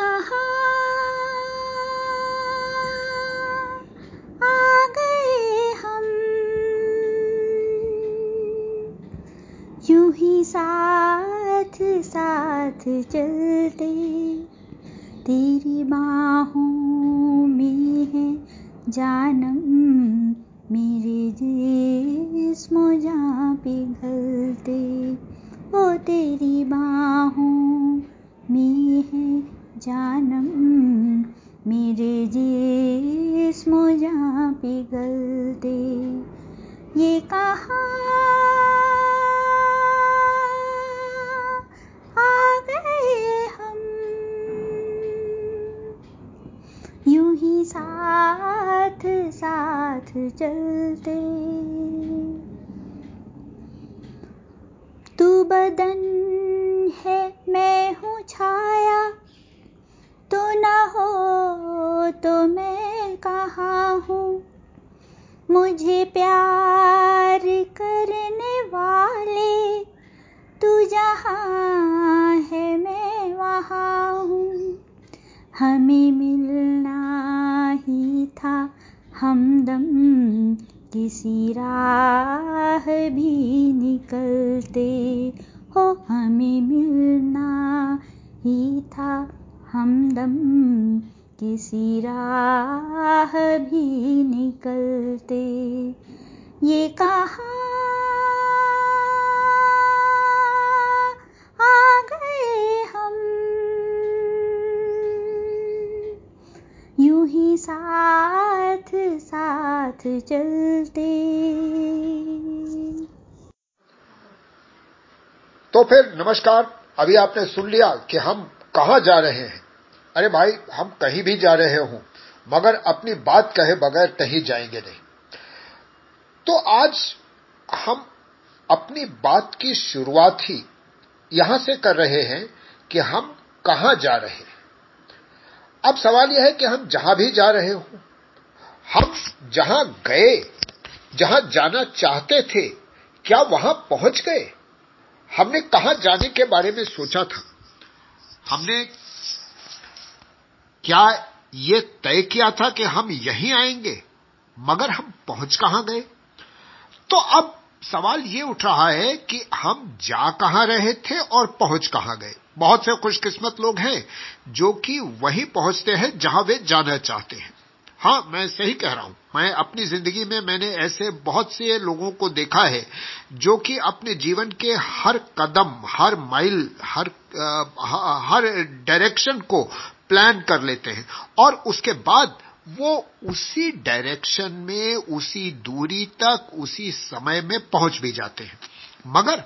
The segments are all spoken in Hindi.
कहा आ गए हम। यूँ ही साथ साथ चलते तेरी बाहों में है जानम। बदन है, मैं हूँ छाया। तो न हो तो मैं कहाँ हूँ? मुझे प्यार करने वाले, तू जहाँ है, मैं वहाँ हूँ। हमें मिलना ही था, हमदम किसी राह भी निकलते। हमें मिलना ही था हमदम। किसी राह भी निकलते। ये कहा आ गए हम? यूँ ही साथ साथ चलते। तो फिर नमस्कार, अभी आपने सुन लिया कि हम कहाँ जा रहे हैं। अरे भाई, हम कहीं भी जा रहे हो, मगर अपनी बात कहे बगैर कहीं जाएँगे नहीं। तो आज हम अपनी बात की शुरुआत ही यहाँ से कर रहे हैं कि हम कहाँ जा रहे हैं। अब सवाल यह है कि हम जहाँ भी जा रहे हो, हम जहाँ गए, जहाँ जाना चाहते थे, क्या वहाँ पहुँच गए? हमने कहाँ जाने के बारे में सोचा था? हमने क्या ये तय किया था कि हम यहीं आएँगे, मगर हम पहुँच कहाँ गए? तो अब सवाल ये उठ रहा है कि हम जा कहाँ रहे थे और पहुँच कहाँ गए? बहुत से खुशकिस्मत लोग हैं जो कि वहीं पहुँचते हैं जहाँ वे जाना चाहते हैं। हाँ मैं सही कह रहा हूँ। मैं अपनी ज़िंदगी में मैंने ऐसे बहुत से लोगों को देखा है जो कि अपने जीवन के हर कदम, हर माइल हर हर डायरेक्शन को प्लान कर लेते हैं और उसके बाद वो उसी डायरेक्शन में, उसी दूरी तक, उसी समय में पहुँच भी जाते हैं। मगर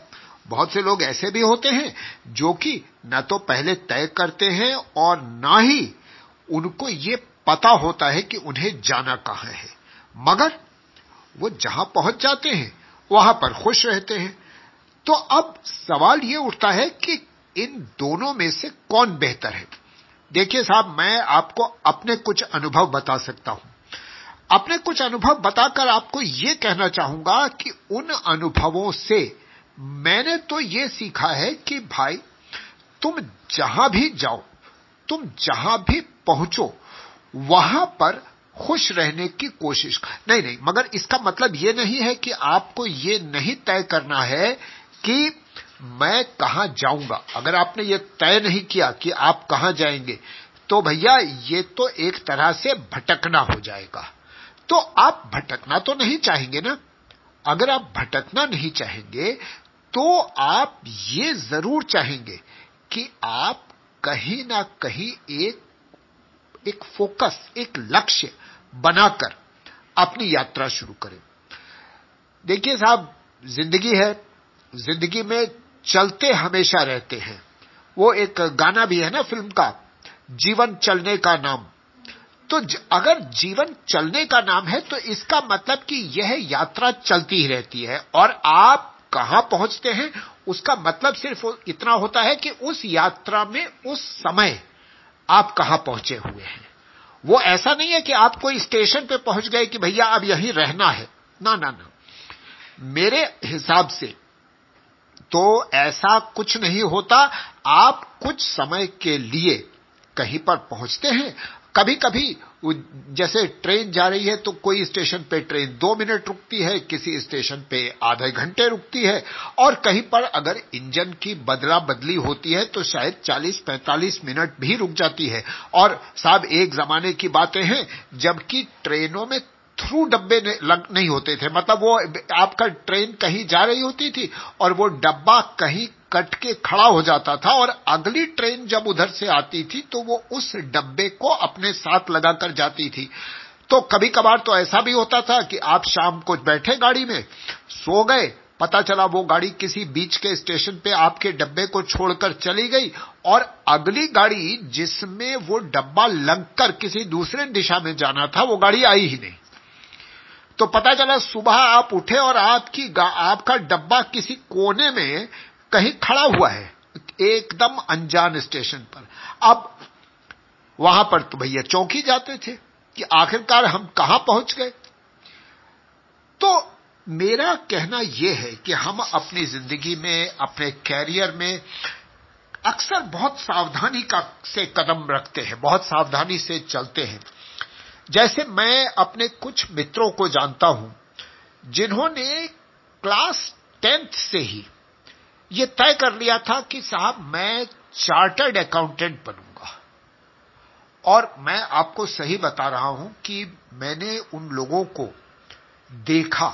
बहुत से लोग ऐसे भी होते हैं जो कि न तो पहले तय करते हैं और ना ही उनको ये पता होता है कि उन्हें जाना कहाँ है। मगर वो जहाँ पहुँच जाते हैं, वहाँ पर खुश रहते हैं। तो अब सवाल ये उठता है कि इन दोनों में से कौन बेहतर है? देखिए साहब, मैं आपको अपने कुछ अनुभव बता सकता हूँ। अपने कुछ अनुभव बताकर आपको ये कहना चाहूँगा कि उन अनुभवों से मैंने तो ये सीखा है कि भाई, तुम जहाँ भी जाओ, तुम जहाँ भी पहुंचो वहाँ पर खुश रहने की कोशिश नहीं नहीं, मगर इसका मतलब यह नहीं है कि आपको ये नहीं तय करना है कि मैं कहाँ जाऊँगा। अगर आपने ये तय नहीं किया कि आप कहाँ जाएँगे तो भैया ये तो एक तरह से भटकना हो जाएगा। तो आप भटकना तो नहीं चाहेंगे ना? अगर आप भटकना नहीं चाहेंगे तो आप ये ज़रूर चाहेंगे कि आप कहीं ना कहीं एक एक फोकस, एक लक्ष्य बनाकर अपनी यात्रा शुरू करें। देखिए साहब, ज़िंदगी है, ज़िंदगी में चलते हमेशा रहते हैं। वो एक गाना भी है ना फ़िल्म का, जीवन चलने का नाम। तो अगर जीवन चलने का नाम है तो इसका मतलब कि यह यात्रा चलती ही रहती है। और आप कहाँ पहुँचते हैं, उसका मतलब सिर्फ़ इतना होता है कि उस यात्रा में, उस समय आप कहाँ पहुँचे हुए हैं? वो ऐसा नहीं है कि आप कोई स्टेशन पे पहुँच गए कि भैया अब यहीं रहना है। ना ना ना। मेरे हिसाब से तो ऐसा कुछ नहीं होता। आप कुछ समय के लिए कहीं पर पहुँचते हैं। कभी कभी जैसे ट्रेन जा रही है तो कोई स्टेशन पे ट्रेन दो मिनट रुकती है, किसी स्टेशन पे आधे घंटे रुकती है। और कहीं पर अगर इंजन की बदला बदली होती है तो शायद 40-45 मिनट भी रुक जाती है। और साहब, एक जमाने की बातें हैं, जबकि ट्रेनों में थ्रू डब्बे लग नहीं होते थे। मतलब वो आपका ट्रेन कहीं जा रही होती थी और वो डब्बा कहीं कट के खड़ा हो जाता था और अगली ट्रेन जब उधर से आती थी तो वो उस डब्बे को अपने साथ लगाकर जाती थी। तो कभी कभार तो ऐसा भी होता था कि आप शाम को बैठे गाड़ी में, सो गए, पता चला वो गाड़ी किसी बीच के स्टेशन पे आपके डब्बे को छोड़कर चली गई और अगली गाड़ी जिसमें वो डब्बा लगकर किसी दूसरे दिशा में जाना था, वो गाड़ी आई ही नहीं। तो पता चला सुबह आप उठे और आपकी आपका डब्बा किसी कोने में कहीं खड़ा हुआ है, एकदम अनजान स्टेशन पर। अब वहाँ पर तो भैया चौंकी जाते थे कि आखिरकार हम कहाँ पहुँच गए। तो मेरा कहना यह है कि हम अपनी ज़िंदगी में, अपने कैरियर में अक्सर बहुत सावधानी का से कदम रखते हैं, बहुत सावधानी से चलते हैं। जैसे मैं अपने कुछ मित्रों को जानता हूँ, जिन्होंने क्लास टेंथ से ही ये तय कर लिया था कि साहब मैं चार्टर्ड अकाउंटेंट बनूँगा। और मैं आपको सही बता रहा हूँ कि मैंने उन लोगों को देखा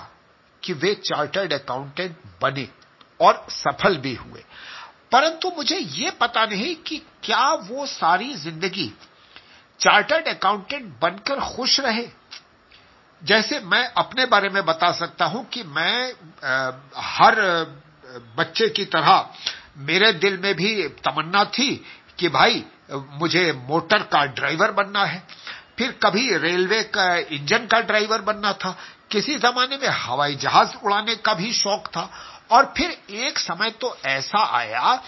कि वे चार्टर्ड अकाउंटेंट बने और सफल भी हुए। परंतु मुझे यह पता नहीं कि क्या वो सारी ज़िंदगी चार्टर्ड अकाउंटेंट बनकर खुश रहे। जैसे मैं अपने बारे में बता सकता हूँ कि मैं आ, हर बच्चे की तरह मेरे दिल में भी तमन्ना थी कि भाई मुझे मोटर का ड्राइवर बनना है। फिर कभी रेलवे का इंजन का ड्राइवर बनना था। किसी जमाने में हवाई जहाज़ उड़ाने का भी शौक था। और फिर एक समय तो ऐसा आया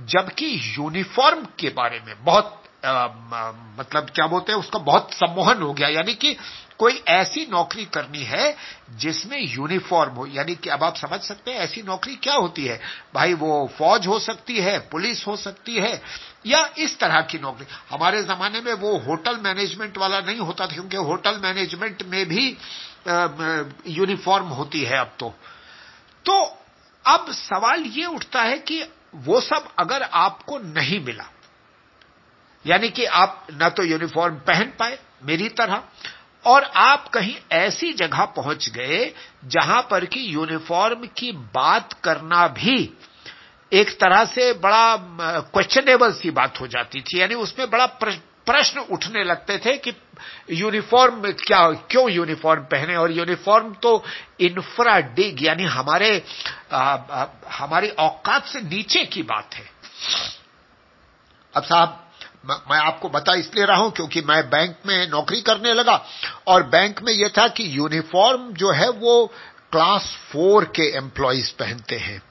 जबकि यूनिफॉर्म के बारे में बहुत मतलब क्या बोलते हैं, उसका बहुत सम्मोहन हो गया। यानी कि कोई ऐसी नौकरी करनी है जिसमें यूनिफॉर्म हो। यानी कि अब आप समझ सकते हैं, ऐसी नौकरी क्या होती है? भाई वो फौज हो सकती है, पुलिस हो सकती है, या इस तरह की नौकरी। हमारे जमाने में वो होटल मैनेजमेंट वाला नहीं होता था, क्योंकि होटल मैनेजमेंट में भी यूनिफॉर्म होती है अब तो। तो अब सवाल ये उठता है कि वो सब अगर आपको नहीं मिला यानी कि आप न तो यूनिफॉर्म पहन पाए, मेरी तरह, और आप कहीं ऐसी जगह पहुँच गए जहाँ पर कि यूनिफॉर्म की बात करना भी एक तरह से बड़ा क्वेश्चनेबल सी बात हो जाती थी। यानी उसमें बड़ा प्रश्न उठने लगते थे कि यूनिफॉर्म क्या, क्यों यूनिफॉर्म पहने? और यूनिफॉर्म तो इंफ्रा डिग यानी हमारे हमारी औकात से नीचे की बात है। अब साहब मैं आपको बता इसलिए रहा हूँ क्योंकि मैं बैंक में नौकरी करने लगा और बैंक में यह था कि यूनिफॉर्म जो है वो क्लास फोर के एम्प्लॉयज़ पहनते हैं।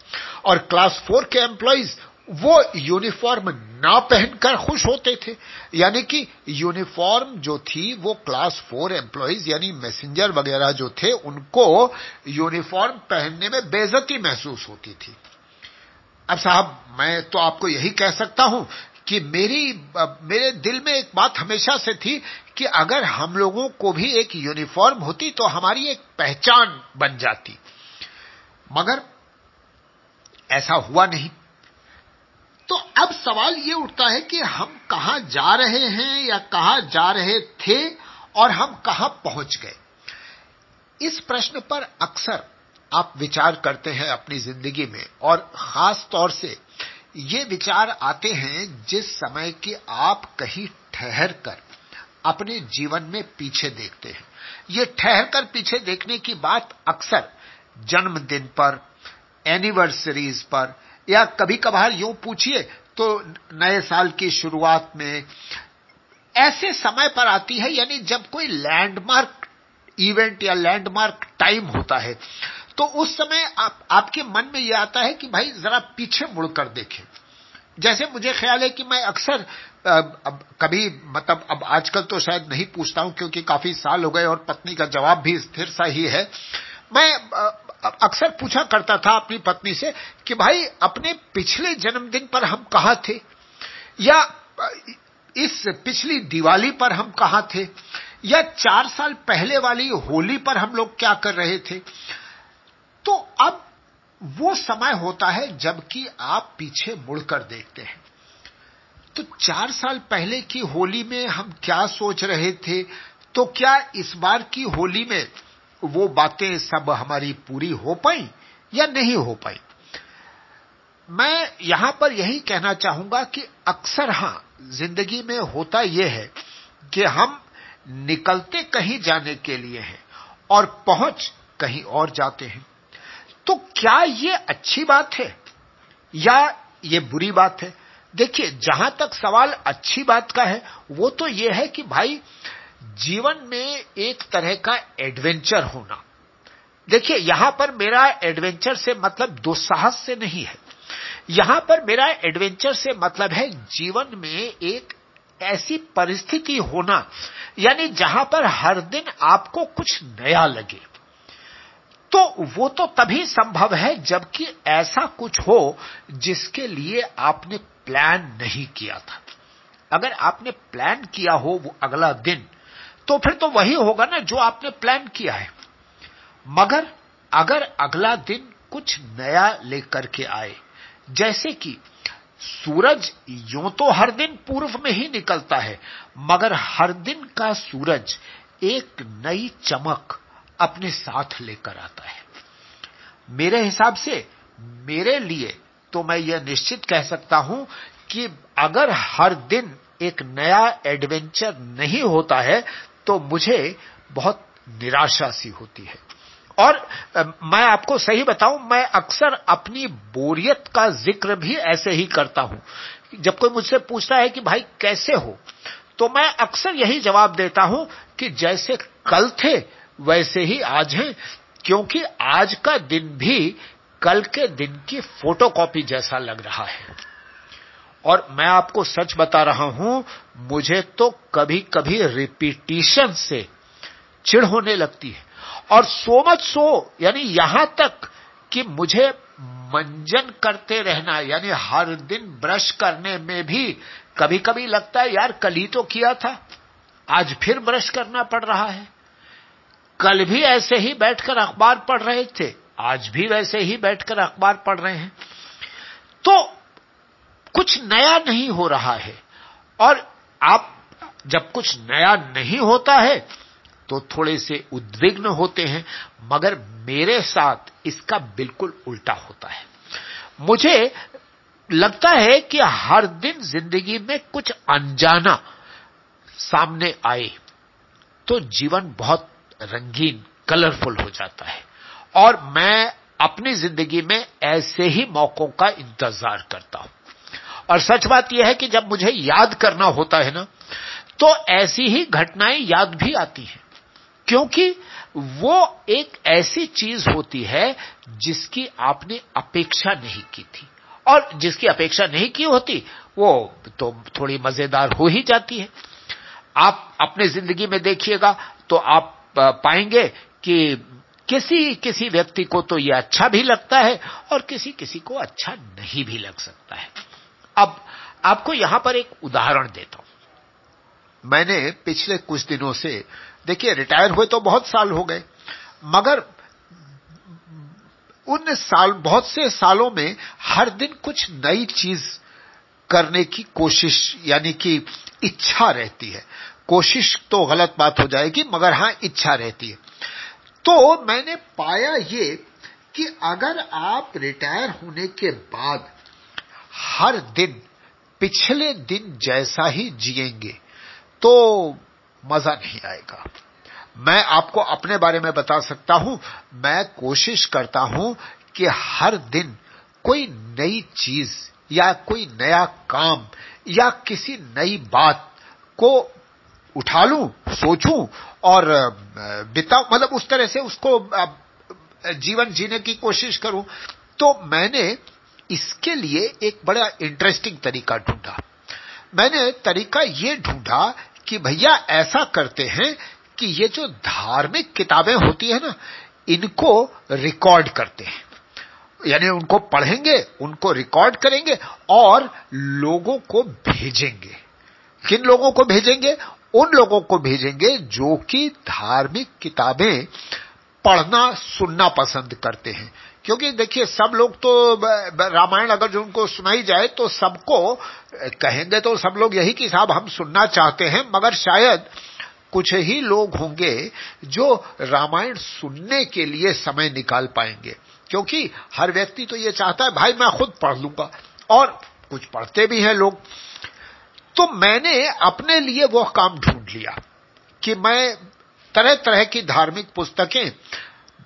और क्लास फोर के एम्प्लॉयज़ वो यूनिफॉर्म ना पहनकर खुश होते थे। यानी कि यूनिफॉर्म जो थी वो क्लास फोर एम्प्लॉयज़ यानी मैसेंजर वगैरह जो थे, उनको यूनिफॉर्म पहनने में बेजती महसूस होती थी। अब साहब, मैं तो आपको यही कह सकता हूँ कि मेरी मेरे दिल में एक बात हमेशा से थी कि अगर हम लोगों को भी एक यूनिफॉर्म होती तो हमारी एक पहचान बन जाती। मगर ऐसा हुआ नहीं। तो अब सवाल ये उठता है कि हम कहाँ जा रहे हैं या कहाँ जा रहे थे और हम कहाँ पहुँच गए। इस प्रश्न पर अक्सर आप विचार करते हैं अपनी ज़िंदगी में और खास तौर से ये विचार आते हैं जिस समय कि आप कहीं ठहर कर अपने जीवन में पीछे देखते हैं। ये ठहर कर पीछे देखने की बात अक्सर जन्मदिन पर एनिवर्सरीज पर, या कभी कभार यूँ पूछिए तो नए साल की शुरुआत में, ऐसे समय पर आती है यानी जब कोई लैंडमार्क इवेंट या लैंडमार्क टाइम होता है। तो उस समय आप, आपके मन में यह आता है कि भाई जरा पीछे मुड़कर देखें। जैसे मुझे ख्याल है कि मैं अक्सर अब कभी मतलब अब आजकल तो शायद नहीं पूछता हूँ क्योंकि काफ़ी साल हो गए और पत्नी का जवाब भी स्थिर सा ही है। मैं अक्सर पूछा करता था अपनी पत्नी से कि भाई अपने पिछले जन्मदिन पर हम कहा थे? या इस पिछली दिवाली पर हम कहा थे? या चार साल पहले वाली होली पर हम लोग क्या कर रहे थे? तो अब वो समय होता है जबकि आप पीछे मुड़कर देखते हैं। तो चार साल पहले की होली में हम क्या सोच रहे थे? तो क्या इस बार की होली में वो बातें सब हमारी पूरी हो पाई या नहीं हो पाई? मैं यहाँ पर यही कहना चाहूँगा कि अक्सर हाँ, ज़िंदगी में होता यह है कि हम निकलते कहीं जाने के लिए हैं और पहुँच कहीं और जाते हैं। तो क्या ये अच्छी बात है? या ये बुरी बात है? देखिए, जहाँ तक सवाल अच्छी बात का है, वो तो ये है कि भाई, जीवन में एक तरह का एडवेंचर होना। देखिए, यहाँ पर मेरा एडवेंचर से मतलब दुस्साहस से नहीं है। यहाँ पर मेरा एडवेंचर से मतलब है जीवन में एक ऐसी परिस्थिति होना, यानी जहाँ पर हर दिन आपको कुछ नया लगे। तो वो तो तभी संभव है जबकि ऐसा कुछ हो जिसके लिए आपने प्लान नहीं किया था। अगर आपने प्लान किया हो वो अगला दिन तो फिर तो वही होगा ना जो आपने प्लान किया है। मगर अगर अगला दिन कुछ नया लेकर के आए, जैसे कि सूरज यूँ तो हर दिन पूर्व में ही निकलता है, मगर हर दिन का सूरज एक नई चमक अपने साथ लेकर आता है। मेरे हिसाब से, मेरे लिए तो मैं यह निश्चित कह सकता हूँ कि अगर हर दिन एक नया एडवेंचर नहीं होता है तो मुझे बहुत निराशा सी होती है। और मैं आपको सही बताऊँ, मैं अक्सर अपनी बोरियत का ज़िक्र भी ऐसे ही करता हूँ। जब कोई मुझसे पूछता है कि भाई कैसे हो तो मैं अक्सर यही जवाब देता हूँ कि जैसे कल थे वैसे ही आज हैं, क्योंकि आज का दिन भी कल के दिन की फोटोकॉपी जैसा लग रहा है। और मैं आपको सच बता रहा हूँ, मुझे तो कभी कभी रिपीटिशन से चिढ़ होने लगती है। और सो मच सो यानी यहाँ तक कि मुझे मंजन करते रहना, यानी हर दिन ब्रश करने में भी कभी कभी लगता है, यार कल ही तो किया था, आज फिर ब्रश करना पड़ रहा है। कल भी ऐसे ही बैठकर अखबार पढ़ रहे थे, आज भी वैसे ही बैठकर अखबार पढ़ रहे हैं। तो कुछ नया नहीं हो रहा है, और आप जब कुछ नया नहीं होता है तो थोड़े से उद्विग्न होते हैं, मगर मेरे साथ इसका बिल्कुल उल्टा होता है। मुझे लगता है कि हर दिन ज़िंदगी में कुछ अनजाना सामने आए तो जीवन बहुत रंगीन कलरफुल हो जाता है। और मैं अपनी ज़िंदगी में ऐसे ही मौकों का इंतज़ार करता हूँ। और सच बात यह है कि जब मुझे याद करना होता है ना तो ऐसी ही घटनाएँ याद भी आती हैं। क्योंकि वो एक ऐसी चीज़ होती है जिसकी आपने अपेक्षा नहीं की थी। और जिसकी अपेक्षा नहीं की होती, वो तो थोड़ी मज़ेदार हो ही जाती है। आप अपने ज़िंदगी में देखिएगा तो आप पाएँगे कि किसी किसी व्यक्ति को तो यह अच्छा भी लगता है और किसी किसी को अच्छा नहीं भी लग सकता है। अब आपको यहाँ पर एक उदाहरण देता हूँ। मैंने पिछले कुछ दिनों से, देखिए, रिटायर हुए तो बहुत साल हो गए, मगर उन साल, बहुत से सालों में हर दिन कुछ नई चीज़ करने की कोशिश, यानी कि इच्छा रहती है। कोशिश तो गलत बात हो जाएगी, मगर हाँ, इच्छा रहती है। तो मैंने पाया ये कि अगर आप रिटायर होने के बाद हर दिन, पिछले दिन जैसा ही जिएँगे तो मज़ा नहीं आएगा। मैं आपको अपने बारे में बता सकता हूँ, मैं कोशिश करता हूँ कि हर दिन कोई नई चीज़ या कोई नया काम या किसी नई बात को उठा लूँ, सोचूं और बिताऊं मतलब उस तरह से उसको जीवन जीने की कोशिश करूँ तो मैंने इसके लिए एक बड़ा इंटरेस्टिंग तरीका ढूंढा। मैंने तरीका ये ढूंढा कि भैया ऐसा करते हैं कि ये जो धार्मिक किताबें होती है ना, इनको रिकॉर्ड करते हैं। यानी उनको पढ़ेंगे, उनको रिकॉर्ड करेंगे और लोगों को भेजेंगे। किन लोगों को भेजेंगे? उन लोगों को भेजेंगे जो कि धार्मिक किताबें पढ़ना, सुनना पसंद करते हैं। क्योंकि देखिए, सब लोग तो रामायण अगर जो उनको सुनाई जाए तो सबको, कहेंगे तो सब लोग यही कि साहब हम सुनना चाहते हैं, मगर शायद कुछ ही लोग होंगे जो रामायण सुनने के लिए समय निकाल पाएँगे। क्योंकि हर व्यक्ति तो ये चाहता है, भाई, मैं खुद पढ़ लूँगा। और कुछ पढ़ते भी हैं लोग। तो मैंने अपने लिए वो काम ढूंढ लिया कि मैं तरह तरह की धार्मिक पुस्तकें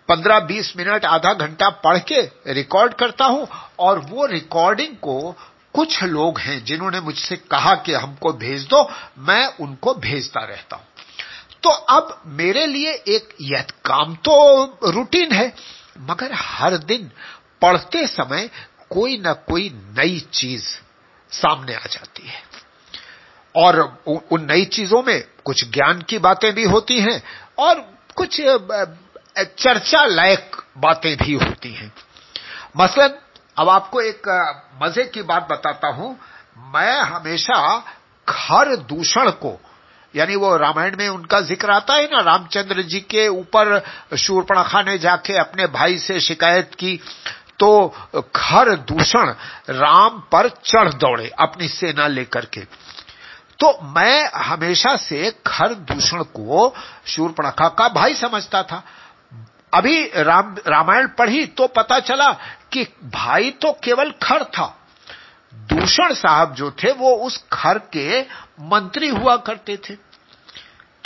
पंद्रह बीस मिनट, आधा घंटा पढ़ के रिकॉर्ड करता हूँ और वो रिकॉर्डिंग को कुछ लोग हैं जिन्होंने मुझसे कहा कि हमको भेज दो, मैं उनको भेजता रहता हूँ। तो अब मेरे लिए एक यह काम तो रूटीन है, मगर हर दिन पढ़ते समय कोई ना कोई नई चीज़ सामने आ जाती है। और उन नई चीज़ों में कुछ ज्ञान की बातें भी होती हैं और कुछ चर्चा लायक बातें भी होती हैं। मसलन, अब आपको एक मज़े की बात बताता हूँ। मैं हमेशा खर दूषण को, यानी वो रामायण में उनका ज़िक्र आता है ना, रामचंद्र जी के ऊपर शूरपणखा ने जाके अपने भाई से शिकायत की तो खर दूषण, राम पर चढ़ दौड़े अपनी सेना लेकर के। तो मैं हमेशा से खर दूषण को शूरपणखा का भाई समझता था। अभी राम, रामायण पढ़ी तो पता चला कि भाई तो केवल खर था। दूषण साहब जो थे, वो उस खर के मंत्री हुआ करते थे।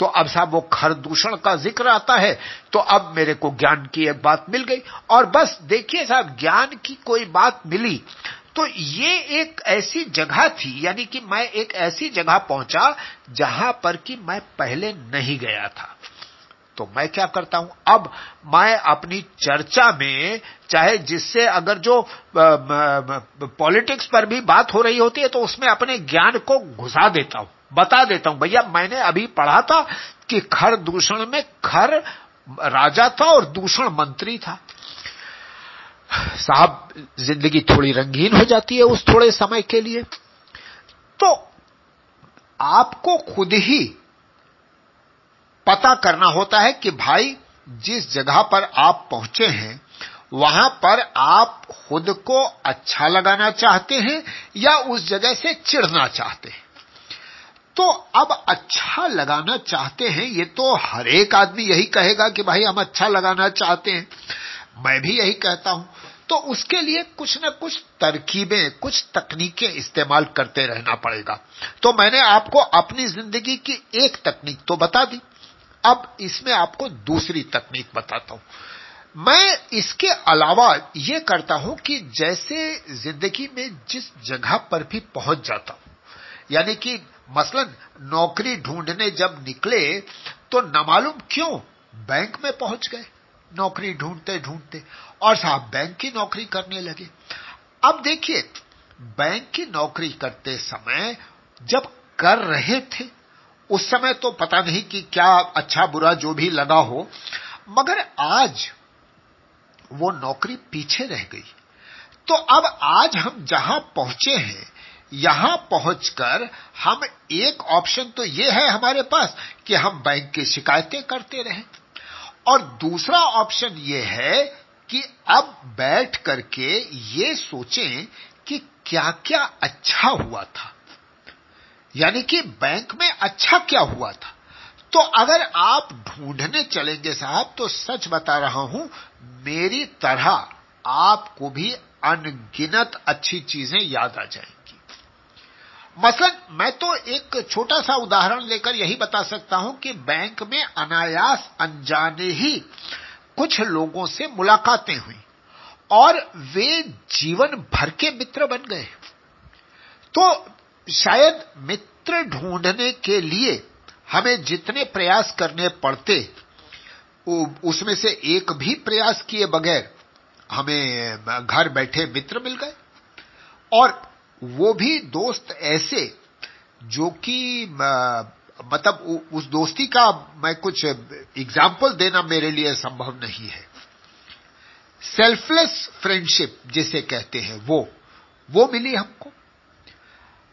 तो अब साहब वो खर दूषण का ज़िक्र आता है तो अब मेरे को ज्ञान की एक बात मिल गई। और बस देखिए साहब, ज्ञान की कोई बात मिली तो ये एक ऐसी जगह थी, यानी कि मैं एक ऐसी जगह पहुँचा जहाँ पर कि मैं पहले नहीं गया था। तो मैं क्या करता हूँ? अब मैं अपनी चर्चा में, चाहे जिससे अगर जो पॉलिटिक्स पर भी बात हो रही होती है तो उसमें अपने ज्ञान को घुसा देता हूँ, बता देता हूँ, भैया, मैंने अभी पढ़ा था कि खर दूषण में खर राजा था और दूषण मंत्री था। साहब, ज़िंदगी थोड़ी रंगीन हो जाती है उस थोड़े समय के लिए। तो आपको खुद ही पता करना होता है कि भाई, जिस जगह पर आप पहुँचे हैं, वहाँ पर आप खुद को अच्छा लगाना चाहते हैं या उस जगह से चिढ़ना चाहते हैं। तो अब अच्छा लगाना चाहते हैं, ये तो हर एक आदमी यही कहेगा कि भाई, हम अच्छा लगाना चाहते हैं। मैं भी यही कहता हूँ। तो उसके लिए कुछ न कुछ तरकीबें, कुछ तकनीकें इस्तेमाल करते रहना पड़ेगा। तो मैंने आपको अपनी ज़िंदगी की एक तकनीक तो बता दी। अब इसमें आपको दूसरी तकनीक बताता हूँ। मैं इसके अलावा यह करता हूँ कि जैसे ज़िंदगी में जिस जगह पर भी पहुँच जाता हूँ, यानी कि मसलन नौकरी ढूँढने जब निकले तो न मालूम क्यों बैंक में पहुँच गए। नौकरी ढूंढते ढूंढते, और साहब बैंक की नौकरी करने लगे। अब देखिए, बैंक की नौकरी करते समय जब कर रहे थे, उस समय तो पता नहीं कि क्या अच्छा बुरा जो भी लगा हो, मगर आज वो नौकरी पीछे रह गई। तो अब आज हम जहाँ पहुँचे हैं, यहाँ पहुंचकर हम एक ऑप्शन तो ये है हमारे पास कि हम बैंक की शिकायतें करते रहें। और दूसरा ऑप्शन ये है कि अब बैठ करके ये सोचें कि क्या क्या अच्छा हुआ था। यानी कि बैंक में अच्छा क्या हुआ था। तो अगर आप ढूँढने चलेंगे साहब तो सच बता रहा हूँ, मेरी तरह आपको भी अनगिनत अच्छी चीज़ें याद आ जाएँगी मसलन मैं तो एक छोटा सा उदाहरण लेकर यही बता सकता हूँ कि बैंक में अनायास अनजाने ही कुछ लोगों से मुलाकातें हुई और वे जीवन भर के मित्र बन गए। तो शायद मित्र ढूँढने के लिए हमें जितने प्रयास करने पड़ते उसमें से एक भी प्रयास किए बगैर हमें घर बैठे मित्र मिल गए। और वो भी दोस्त ऐसे जो कि मतलब उस दोस्ती का मैं कुछ एग्ज़ाम्पल देना मेरे लिए संभव नहीं है। सेल्फलेस फ्रेंडशिप जिसे कहते हैं, वो वो मिली हमको।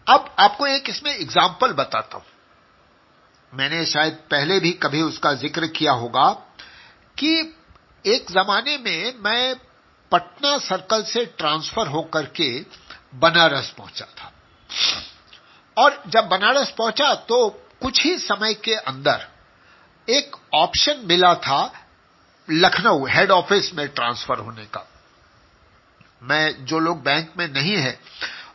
अब आपको एक इसमें एग्ज़ाम्पल बताता हूँ। मैंने शायद पहले भी कभी उसका ज़िक्र किया होगा कि एक जमाने में मैं पटना सर्कल से ट्रांसफ़र होकर के बनारस पहुँचा था। और जब बनारस पहुँचा तो कुछ ही समय के अंदर एक ऑप्शन मिला था लखनऊ हेड ऑफ़िस में ट्रांसफ़र होने का। मैं, जो लोग बैंक में नहीं है,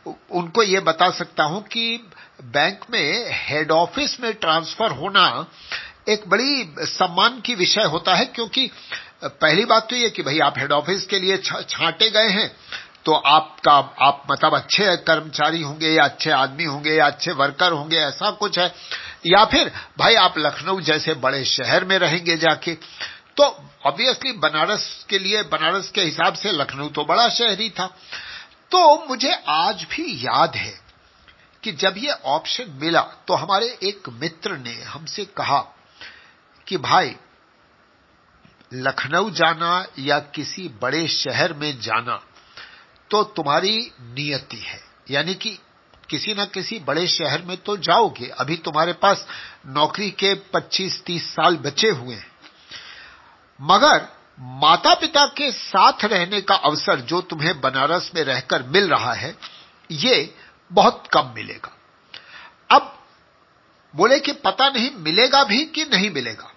उनको यह बता सकता हूँ कि बैंक में हेड ऑफ़िस में ट्रांसफ़र होना एक बड़ी सम्मान की विषय होता है, क्योंकि पहली बात तो यह कि भाई आप हेड ऑफ़िस के लिए छांटे गए हैं तो आपका, आप मतलब अच्छे कर्मचारी होंगे या अच्छे आदमी होंगे या अच्छे वर्कर होंगे, ऐसा कुछ है। या फिर, भाई आप लखनऊ जैसे बड़े शहर में रहेंगे जाके तो ऑब्वियसली बनारस के लिए, बनारस के हिसाब से लखनऊ तो बड़ा शहर ही था। तो मुझे आज भी याद है कि जब ये ऑप्शन मिला तो हमारे एक मित्र ने हमसे कहा कि, भाई, लखनऊ जाना या किसी बड़े शहर में जाना तो तुम्हारी नियति है। यानी कि किसी न किसी बड़े शहर में तो जाओगे। अभी तुम्हारे पास नौकरी के 25-30 साल बचे हुए हैं। मगर माता पिता के साथ रहने का अवसर जो तुम्हें बनारस में रहकर मिल रहा है, ये बहुत कम मिलेगा। अब बोले कि पता नहीं मिलेगा भी कि नहीं मिलेगा।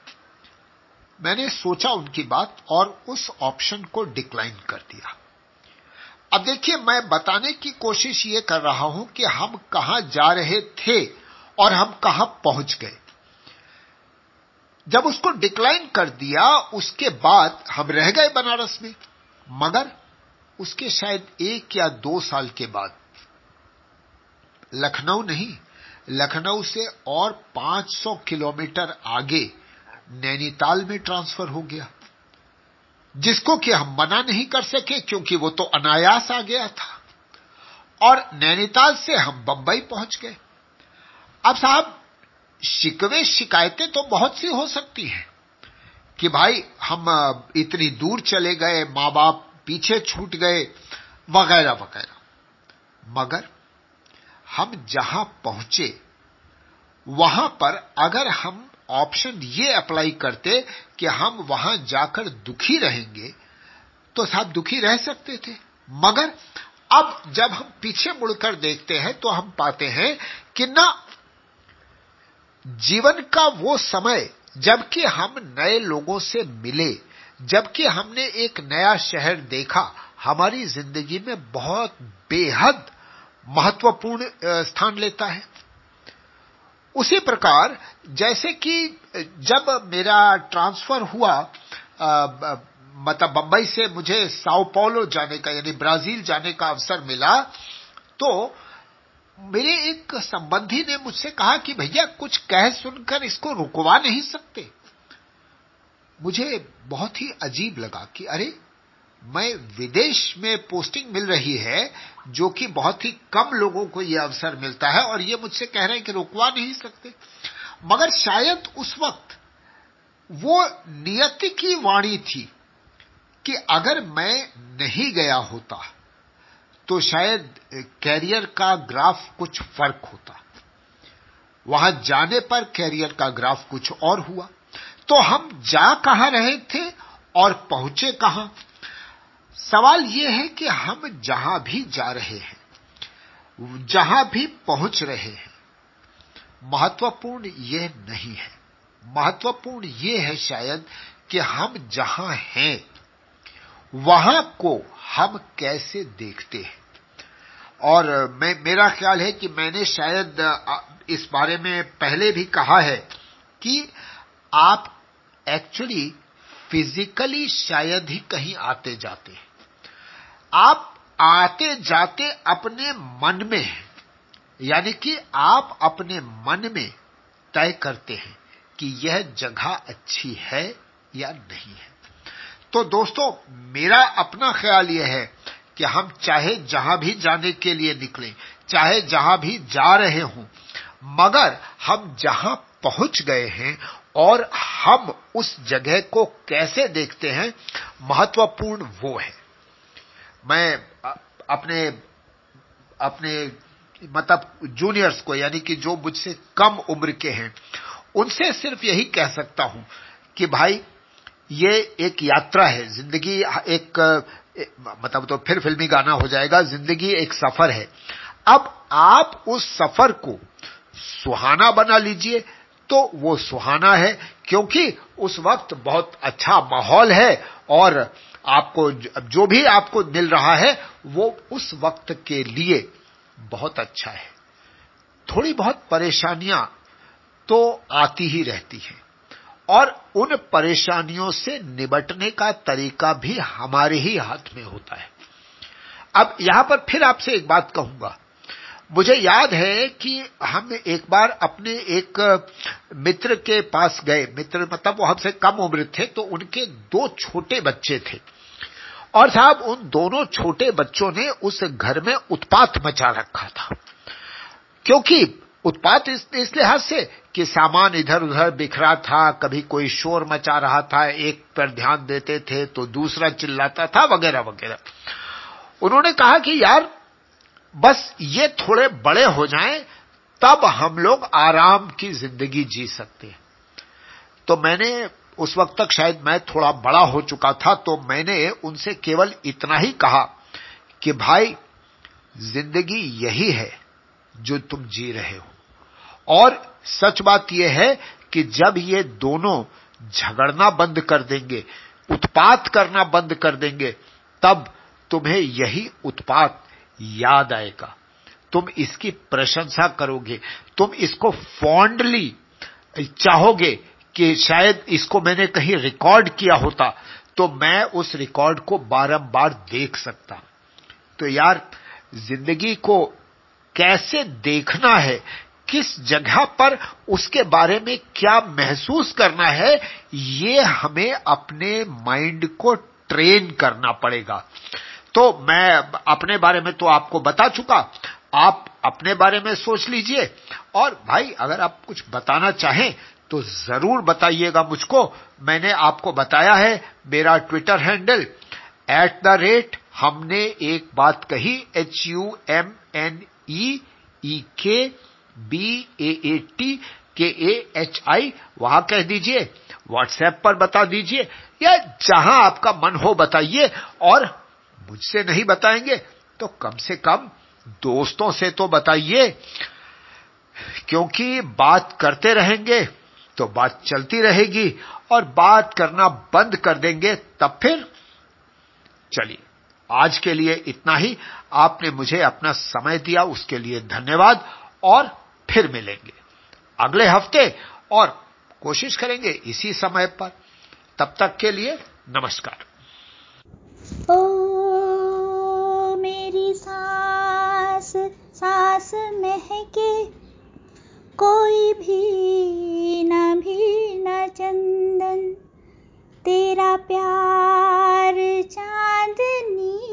मैंने सोचा उनकी बात और उस ऑप्शन को डिक्लाइन कर दिया। अब देखिए, मैं बताने की कोशिश ये कर रहा हूँ कि हम कहाँ जा रहे थे और हम कहाँ पहुँच गए। जब उसको डिक्लाइन कर दिया, उसके बाद हम रह गए बनारस में। मगर उसके शायद एक या दो साल के बाद। लखनऊ नहीं, लखनऊ से और 500 किलोमीटर आगे नैनीताल में ट्रांसफ़र हो गया। जिसको कि हम मना नहीं कर सके, क्योंकि वो तो अनायास आ गया था। और नैनीताल से हम बंबई पहुँच गए। अब साहब, शिकवे शिकायतें तो बहुत सी हो सकती हैं कि भाई, हम इतनी दूर चले गए माँ बाप पीछे छूट गए, वगैरह वगैरह। मगर हम जहाँ पहुँचे, वहाँ पर अगर हम ऑप्शन ये अप्लाई करते कि हम वहाँ जाकर दुखी रहेंगे तो साहब दुखी रह सकते थे। मगर अब जब हम पीछे मुड़कर देखते हैं तो हम पाते हैं कि ना, जीवन का वो समय, जबकि हम नए लोगों से मिले, जबकि हमने एक नया शहर देखा, हमारी ज़िंदगी में बहुत बेहद महत्वपूर्ण स्थान लेता है। उसी प्रकार, जैसे कि जब मेरा ट्रांसफ़र हुआ मतलब बंबई से मुझे साओ पोलो जाने का, यानी ब्राज़ील जाने का अवसर मिला तो मेरे एक संबंधी ने मुझसे कहा कि भैया, कुछ कह सुनकर इसको रुकवा नहीं सकते। मुझे बहुत ही अजीब लगा कि अरे मैं विदेश में पोस्टिंग मिल रही है, जो कि बहुत ही कम लोगों को यह अवसर मिलता है और ये मुझसे कह रहे हैं कि रुकवा नहीं सकते। मगर शायद उस वक्त वो नियति की वाणी थी कि अगर मैं नहीं गया होता तो शायद कैरियर का ग्राफ कुछ फ़र्क होता। वहाँ जाने पर कैरियर का ग्राफ कुछ और हुआ। तो हम जा कहाँ रहे थे और पहुँचे कहाँ? सवाल यह है कि हम जहाँ भी जा रहे हैं, जहाँ भी पहुँच रहे हैं, महत्वपूर्ण यह नहीं है। महत्वपूर्ण यह है शायद कि हम जहाँ हैं, वहाँ को हम कैसे देखते हैं। और मैं, मेरा ख्याल है कि मैंने शायद इस बारे में पहले भी कहा है कि आप एक्चुअली फिजिकली शायद ही कहीं आते जाते हैं। आप आते जाते अपने मन में हैं। यानी कि आप अपने मन में तय करते हैं कि यह जगह अच्छी है या नहीं है। तो दोस्तों, मेरा अपना ख्याल यह है कि हम चाहे जहाँ भी जाने के लिए निकलें, चाहे जहाँ भी जा रहे हों, मगर हम जहाँ पहुँच गए हैं और हम उस जगह को कैसे देखते हैं, महत्वपूर्ण वो है। मैं अपने अपने मतलब जूनियर्स को, यानी कि जो मुझसे कम उम्र के हैं, उनसे सिर्फ़ यही कह सकता हूँ कि भाई, ये एक यात्रा है। ज़िंदगी एक मतलब तो फिर फिल्मी गाना हो जाएगा। ज़िंदगी एक सफ़र है। अब आप उस सफ़र को सुहाना बना लीजिए। तो वो सुहाना है, क्योंकि उस वक्त बहुत अच्छा माहौल है और आपको जो भी आपको मिल रहा है, वो उस वक्त के लिए बहुत अच्छा है। थोड़ी बहुत परेशानियाँ तो आती ही रहती हैं। और उन परेशानियों से निबटने का तरीका भी हमारे ही हाथ में होता है। अब यहाँ पर फिर आपसे एक बात कहूँगा। मुझे याद है कि हम एक बार अपने एक मित्र के पास गए। मित्र मतलब वो हमसे कम उम्र थे तो उनके दो छोटे बच्चे थे। और साहब उन दोनों छोटे बच्चों ने उस घर में उत्पात मचा रखा था। क्योंकि उत्पात इस, इस लिहाज से कि सामान इधर उधर बिखरा था कभी कोई शोर मचा रहा था एक पर ध्यान देते थे तो दूसरा चिल्लाता था वगैरह वगैरह उन्होंने कहा कि यार बस ये थोड़े बड़े हो जाएँ, तब हम लोग आराम की ज़िंदगी जी सकते हैं। तो मैंने उस वक्त तक शायद मैं थोड़ा बड़ा हो चुका था तो मैंने उनसे केवल इतना ही कहा कि भाई, ज़िंदगी यही है जो तुम जी रहे हो। और सच बात यह है कि जब ये दोनों झगड़ना बंद कर देंगे, उत्पात करना बंद कर देंगे, तब तुम्हें यही उत्पात याद आएगा। तुम इसकी प्रशंसा करोगे, तुम इसको फॉन्डली चाहोगे कि शायद इसको मैंने कहीं रिकॉर्ड किया होता तो मैं उस रिकॉर्ड को बारंबार देख सकता। तो यार, ज़िंदगी को कैसे देखना है, किस जगह पर उसके बारे में क्या महसूस करना है, ये हमें अपने माइंड को ट्रेन करना पड़ेगा। तो मैं अपने बारे में तो आपको बता चुका। आप अपने बारे में सोच लीजिए। और भाई, अगर आप कुछ बताना चाहें तो ज़रूर बताइएगा मुझको। मैंने आपको बताया है मेरा Twitter handle at the rate हमने एक बात कही H U M N E E K B A A T के ए एच आई वहाँ कह दीजिए व्हाट्सएप पर बता दीजिए, या जहाँ आपका मन हो बताइए। और मुझसे नहीं बताएँगे तो कम से कम दोस्तों से तो बताइए। क्योंकि बात करते रहेंगे तो बात चलती रहेगी, और बात करना बंद कर देंगे, तब फिर चलिए। आज के लिए इतना ही। आपने मुझे अपना समय दिया, उसके लिए धन्यवाद, और फिर मिलेंगे अगले हफ़्ते, और कोशिश करेंगे इसी समय पर। तब तक के लिए नमस्कार। ओ सांस मह महके कोई भी न भी न चंदन तेरा प्यार चांदनी